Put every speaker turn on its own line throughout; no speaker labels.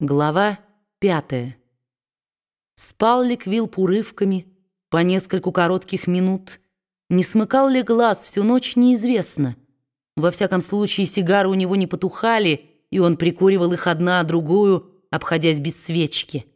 Глава пятая. Спал ли Квилп урывками по нескольку коротких минут? Не смыкал ли глаз всю ночь, неизвестно. Во всяком случае, сигары у него не потухали, и он прикуривал их одна, другую, обходясь без свечки.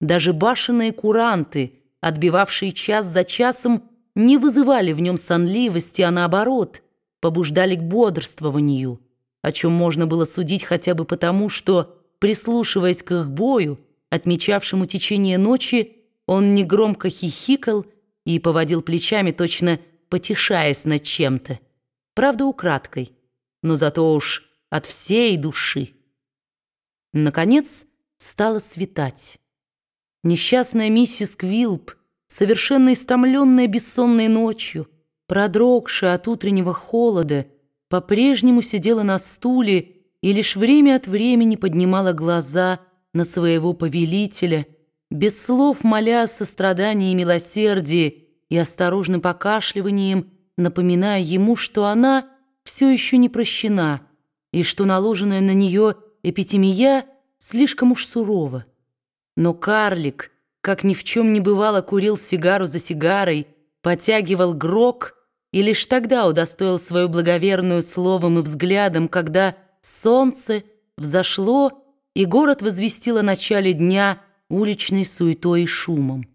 Даже башенные куранты, отбивавшие час за часом, не вызывали в нем сонливости, а наоборот, побуждали к бодрствованию, о чем можно было судить хотя бы потому, что, прислушиваясь к их бою, отмечавшему течение ночи, он негромко хихикал и поводил плечами, точно потешаясь над чем-то. Правда, украдкой, но зато уж от всей души. Наконец стало светать. Несчастная миссис Квилп, совершенно истомленная бессонной ночью, продрогшая от утреннего холода, по-прежнему сидела на стуле и лишь время от времени поднимала глаза на своего повелителя, без слов моля о сострадании и милосердии и осторожным покашливанием, напоминая ему, что она все еще не прощена и что наложенная на нее эпитемия слишком уж сурова. Но карлик, как ни в чем не бывало, курил сигару за сигарой, потягивал грок и лишь тогда удостоил свою благоверную словом и взглядом, когда солнце взошло, и город возвестил о начале дня уличной суетой и шумом.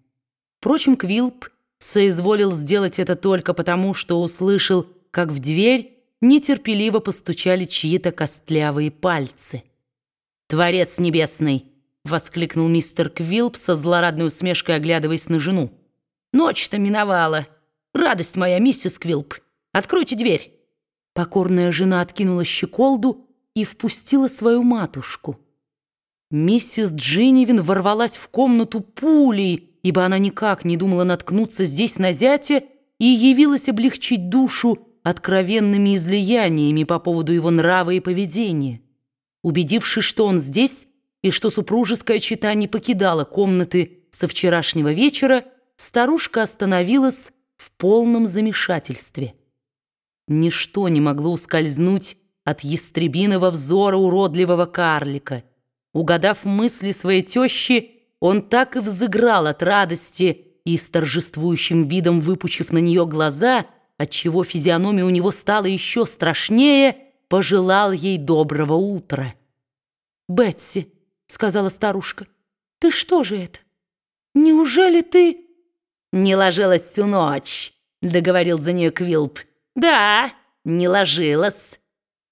Впрочем, Квилп соизволил сделать это только потому, что услышал, как в дверь нетерпеливо постучали чьи-то костлявые пальцы. «Творец небесный!» — воскликнул мистер Квилп со злорадной усмешкой, оглядываясь на жену. «Ночь-то миновала!» «Радость моя, миссис Квилп, откройте дверь!» Покорная жена откинула щеколду и впустила свою матушку. Миссис Джиннивин ворвалась в комнату пулей, ибо она никак не думала наткнуться здесь на зятя и явилась облегчить душу откровенными излияниями по поводу его нрава и поведения. Убедившись, что он здесь и что супружеская чета не покидала комнаты со вчерашнего вечера, старушка остановилась в полном замешательстве. Ничто не могло ускользнуть от ястребиного взора уродливого карлика. Угадав мысли своей тещи, он так и взыграл от радости и с торжествующим видом выпучив на нее глаза, отчего физиономия у него стала еще страшнее, пожелал ей доброго утра. «Бетси», — сказала старушка, — «ты что же это? Неужели ты...» «Не ложилась всю ночь», — договорил за нее Квилп. «Да, не ложилась».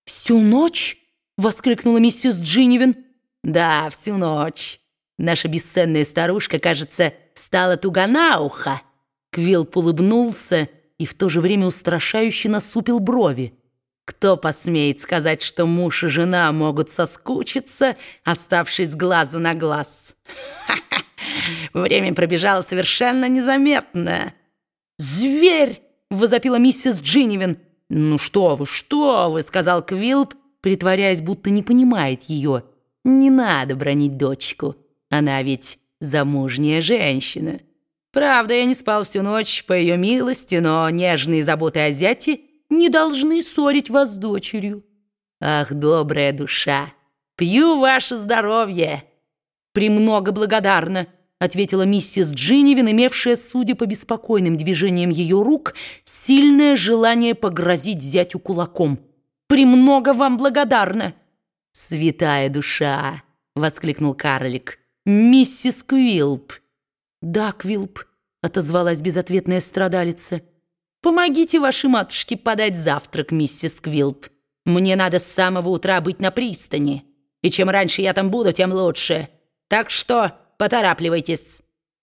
«Всю ночь?» — воскликнула миссис Джинивин. «Да, всю ночь. Наша бесценная старушка, кажется, стала туга на ухо». Квилп улыбнулся и в то же время устрашающе насупил брови. Кто посмеет сказать, что муж и жена могут соскучиться, оставшись глазу на глаз? Время пробежало совершенно незаметно. «Зверь!» — возопила миссис Джинивин. «Ну что вы, что вы!» — сказал Квилп, притворяясь, будто не понимает ее. «Не надо бронить дочку. Она ведь замужняя женщина. Правда, я не спал всю ночь по ее милости, но нежные заботы о зяте не должны ссорить вас с дочерью». «Ах, добрая душа! Пью ваше здоровье!» «Премного благодарна!» Ответила миссис Джиннивин, имевшая, судя по беспокойным движениям ее рук, сильное желание погрозить зятю кулаком. «Премного вам благодарна!» «Святая душа!» — воскликнул карлик. «Миссис Квилп!» «Да, Квилп!» — отозвалась безответная страдалица. «Помогите вашей матушке подать завтрак, миссис Квилп. Мне надо с самого утра быть на пристани, и чем раньше я там буду, тем лучше. Так что...» поторапливайтесь».